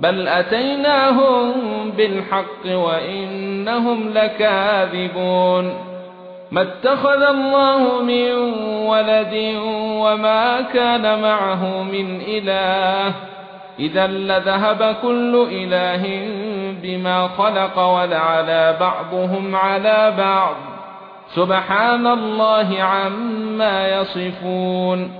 بل اتيناهم بالحق وانهم لكاذبون ما اتخذ الله من ولد وما كان معه من اله اذا لذهب كل اله بما خلق ولعلى بعضهم على بعض سبحان الله عما يصفون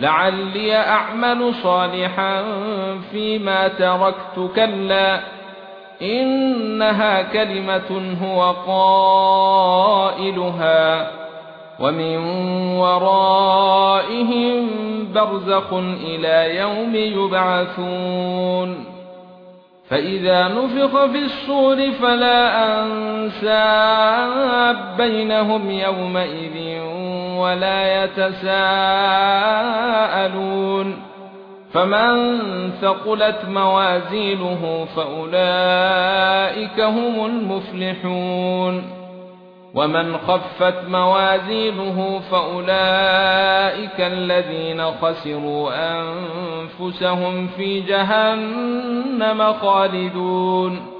لعلي أعمل صالحا فيما تركت. كلا إنها كلمة هو قائلها ومن ورائهم برزخ إلى يوم يبعثون. فإذا نفخ في الصور فلا أنساب بينهم يومئذ ولا يتساءلون فمن ثقلت موازينه فأولئك هم المفلحون ومن خفت موازينه فأولئك الذين خسروا أنفسهم في جهنم خالدون